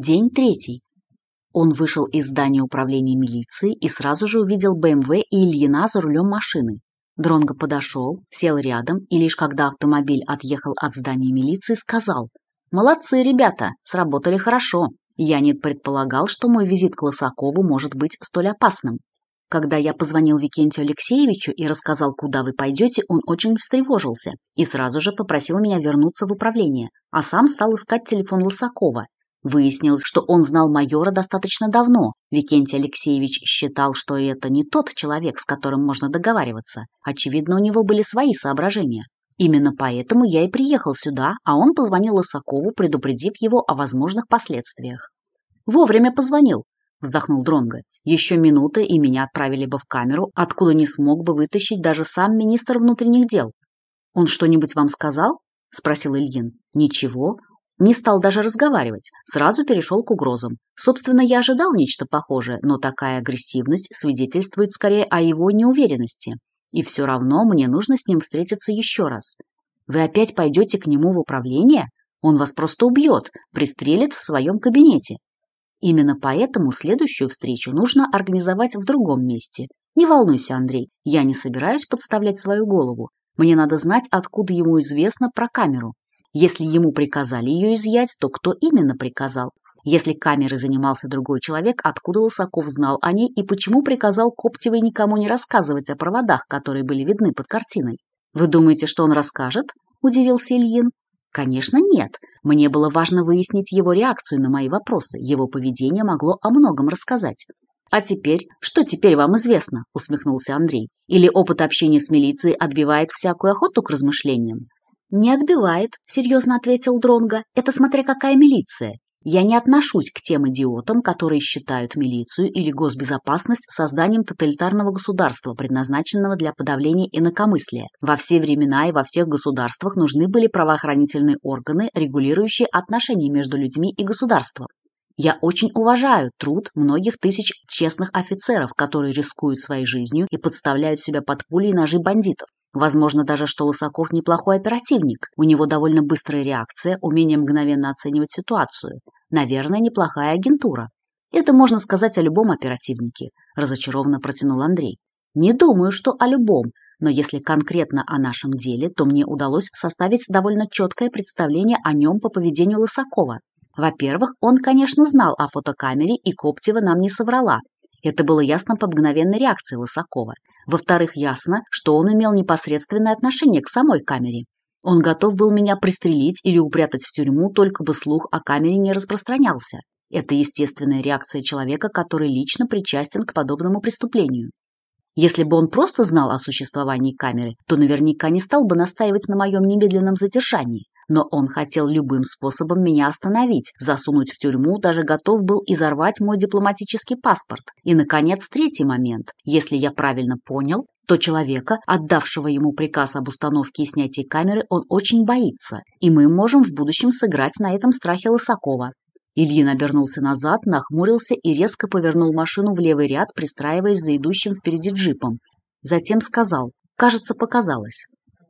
День третий. Он вышел из здания управления милиции и сразу же увидел БМВ и Ильина за рулем машины. Дронго подошел, сел рядом и лишь когда автомобиль отъехал от здания милиции, сказал «Молодцы, ребята, сработали хорошо. Я не предполагал, что мой визит к Лосакову может быть столь опасным. Когда я позвонил Викентию Алексеевичу и рассказал, куда вы пойдете, он очень встревожился и сразу же попросил меня вернуться в управление, а сам стал искать телефон Лосакова Выяснилось, что он знал майора достаточно давно. Викентий Алексеевич считал, что это не тот человек, с которым можно договариваться. Очевидно, у него были свои соображения. Именно поэтому я и приехал сюда, а он позвонил Лосакову, предупредив его о возможных последствиях. «Вовремя позвонил», – вздохнул Дронго. «Еще минута и меня отправили бы в камеру, откуда не смог бы вытащить даже сам министр внутренних дел». «Он что-нибудь вам сказал?» – спросил Ильин. «Ничего. Не стал даже разговаривать, сразу перешел к угрозам. Собственно, я ожидал нечто похожее, но такая агрессивность свидетельствует скорее о его неуверенности. И все равно мне нужно с ним встретиться еще раз. Вы опять пойдете к нему в управление? Он вас просто убьет, пристрелит в своем кабинете. Именно поэтому следующую встречу нужно организовать в другом месте. Не волнуйся, Андрей, я не собираюсь подставлять свою голову. Мне надо знать, откуда ему известно про камеру. Если ему приказали ее изъять, то кто именно приказал? Если камерой занимался другой человек, откуда Лосаков знал о ней и почему приказал Коптевой никому не рассказывать о проводах, которые были видны под картиной? «Вы думаете, что он расскажет?» – удивился Ильин. «Конечно, нет. Мне было важно выяснить его реакцию на мои вопросы. Его поведение могло о многом рассказать». «А теперь? Что теперь вам известно?» – усмехнулся Андрей. «Или опыт общения с милицией отбивает всякую охоту к размышлениям? «Не отбивает», — серьезно ответил Дронга. «Это смотря какая милиция. Я не отношусь к тем идиотам, которые считают милицию или госбезопасность созданием тоталитарного государства, предназначенного для подавления инакомыслия. Во все времена и во всех государствах нужны были правоохранительные органы, регулирующие отношения между людьми и государством. Я очень уважаю труд многих тысяч честных офицеров, которые рискуют своей жизнью и подставляют себя под пули и ножи бандитов. Возможно, даже что Лысаков неплохой оперативник. У него довольно быстрая реакция, умение мгновенно оценивать ситуацию. Наверное, неплохая агентура. Это можно сказать о любом оперативнике, разочарованно протянул Андрей. Не думаю, что о любом, но если конкретно о нашем деле, то мне удалось составить довольно четкое представление о нем по поведению Лысакова. Во-первых, он, конечно, знал о фотокамере, и Коптева нам не соврала. Это было ясно по мгновенной реакции Лосакова. Во-вторых, ясно, что он имел непосредственное отношение к самой камере. Он готов был меня пристрелить или упрятать в тюрьму, только бы слух о камере не распространялся. Это естественная реакция человека, который лично причастен к подобному преступлению. Если бы он просто знал о существовании камеры, то наверняка не стал бы настаивать на моем немедленном задержании но он хотел любым способом меня остановить, засунуть в тюрьму, даже готов был изорвать мой дипломатический паспорт. И, наконец, третий момент. Если я правильно понял, то человека, отдавшего ему приказ об установке и снятии камеры, он очень боится, и мы можем в будущем сыграть на этом страхе Лысакова. Ильин обернулся назад, нахмурился и резко повернул машину в левый ряд, пристраиваясь за идущим впереди джипом. Затем сказал, «Кажется, показалось».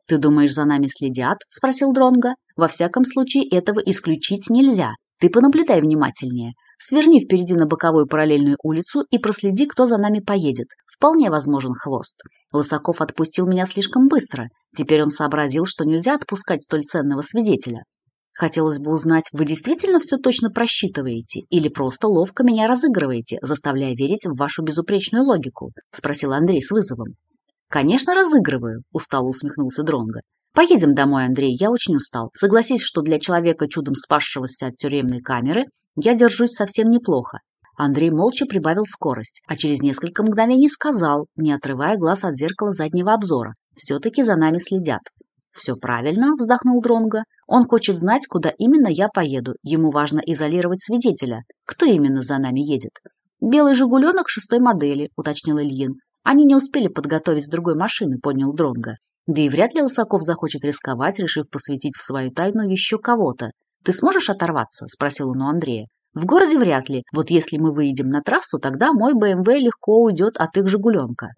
«Ты думаешь, за нами следят?» – спросил Дронга. Во всяком случае, этого исключить нельзя. Ты понаблюдай внимательнее. Сверни впереди на боковую параллельную улицу и проследи, кто за нами поедет. Вполне возможен хвост. Лысаков отпустил меня слишком быстро. Теперь он сообразил, что нельзя отпускать столь ценного свидетеля. Хотелось бы узнать, вы действительно все точно просчитываете или просто ловко меня разыгрываете, заставляя верить в вашу безупречную логику? Спросил Андрей с вызовом. Конечно, разыгрываю, устало усмехнулся Дронга. Поедем домой, Андрей, я очень устал. Согласись, что для человека, чудом спасшегося от тюремной камеры, я держусь совсем неплохо. Андрей молча прибавил скорость, а через несколько мгновений сказал, не отрывая глаз от зеркала заднего обзора. «Все-таки за нами следят». «Все правильно», – вздохнул Дронго. «Он хочет знать, куда именно я поеду. Ему важно изолировать свидетеля. Кто именно за нами едет?» «Белый «Жигуленок» шестой модели», – уточнил Ильин. «Они не успели подготовить с другой машины», – поднял Дронго. Да и вряд ли Лысаков захочет рисковать, решив посвятить в свою тайну еще кого-то. «Ты сможешь оторваться?» – спросил он у Андрея. «В городе вряд ли. Вот если мы выйдем на трассу, тогда мой БМВ легко уйдет от их «Жигуленка».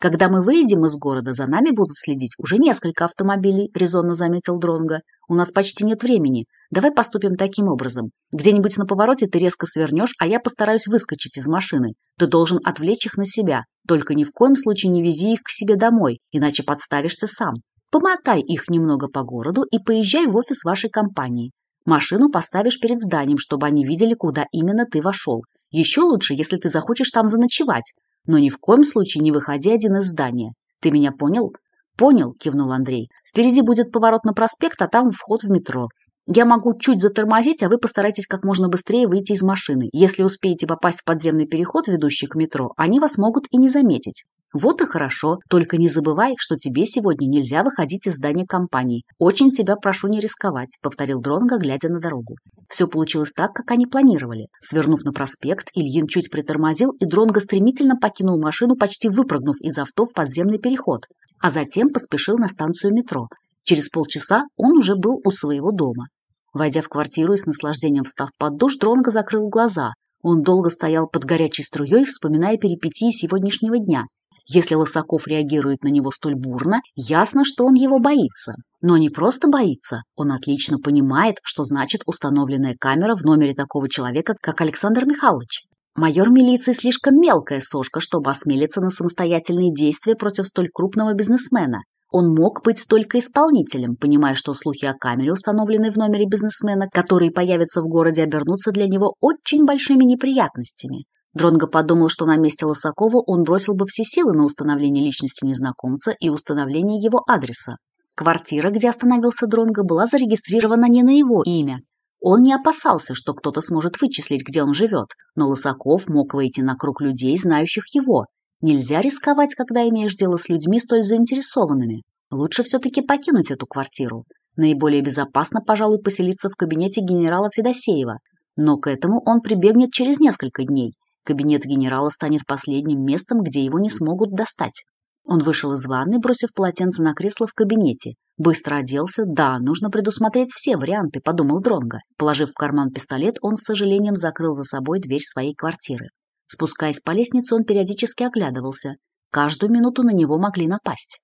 Когда мы выйдем из города, за нами будут следить уже несколько автомобилей, резонно заметил Дронга. У нас почти нет времени. Давай поступим таким образом. Где-нибудь на повороте ты резко свернешь, а я постараюсь выскочить из машины. Ты должен отвлечь их на себя. Только ни в коем случае не вези их к себе домой, иначе подставишься сам. Помотай их немного по городу и поезжай в офис вашей компании. Машину поставишь перед зданием, чтобы они видели, куда именно ты вошел. Еще лучше, если ты захочешь там заночевать но ни в коем случае не выходи один из здания. Ты меня понял? Понял, кивнул Андрей. Впереди будет поворот на проспект, а там вход в метро. Я могу чуть затормозить, а вы постарайтесь как можно быстрее выйти из машины. Если успеете попасть в подземный переход, ведущий к метро, они вас могут и не заметить. Вот и хорошо, только не забывай, что тебе сегодня нельзя выходить из здания компании. Очень тебя прошу не рисковать, повторил Дронга, глядя на дорогу. Все получилось так, как они планировали. Свернув на проспект, Ильин чуть притормозил, и Дронга стремительно покинул машину, почти выпрыгнув из авто в подземный переход, а затем поспешил на станцию метро. Через полчаса он уже был у своего дома. Войдя в квартиру и с наслаждением встав под душ, Дронго закрыл глаза. Он долго стоял под горячей струей, вспоминая перипетии сегодняшнего дня. Если Лосаков реагирует на него столь бурно, ясно, что он его боится. Но не просто боится, он отлично понимает, что значит установленная камера в номере такого человека, как Александр Михайлович. Майор милиции слишком мелкая сошка, чтобы осмелиться на самостоятельные действия против столь крупного бизнесмена. Он мог быть только исполнителем, понимая, что слухи о камере, установленной в номере бизнесмена, которые появятся в городе, обернутся для него очень большими неприятностями. Дронго подумал, что на месте Лосакова он бросил бы все силы на установление личности незнакомца и установление его адреса. Квартира, где остановился Дронго, была зарегистрирована не на его имя. Он не опасался, что кто-то сможет вычислить, где он живет, но Лосаков мог выйти на круг людей, знающих его, Нельзя рисковать, когда имеешь дело с людьми столь заинтересованными. Лучше все-таки покинуть эту квартиру. Наиболее безопасно, пожалуй, поселиться в кабинете генерала Федосеева. Но к этому он прибегнет через несколько дней. Кабинет генерала станет последним местом, где его не смогут достать. Он вышел из ванны, бросив полотенце на кресло в кабинете. Быстро оделся. Да, нужно предусмотреть все варианты, подумал Дронго, Положив в карман пистолет, он с сожалением закрыл за собой дверь своей квартиры. Спускаясь по лестнице, он периодически оглядывался. Каждую минуту на него могли напасть.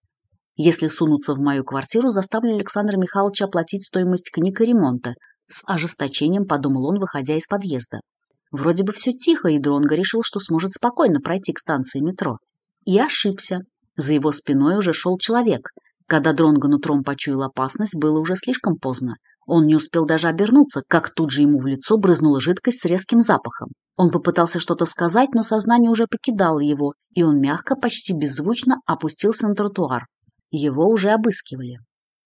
Если сунуться в мою квартиру, заставлю Александра Михайловича оплатить стоимость книг и ремонта. С ожесточением подумал он, выходя из подъезда. Вроде бы все тихо, и Дронго решил, что сможет спокойно пройти к станции метро. И ошибся. За его спиной уже шел человек. Когда Дронго нутром почуял опасность, было уже слишком поздно. Он не успел даже обернуться, как тут же ему в лицо брызнула жидкость с резким запахом. Он попытался что-то сказать, но сознание уже покидало его, и он мягко, почти беззвучно опустился на тротуар. Его уже обыскивали.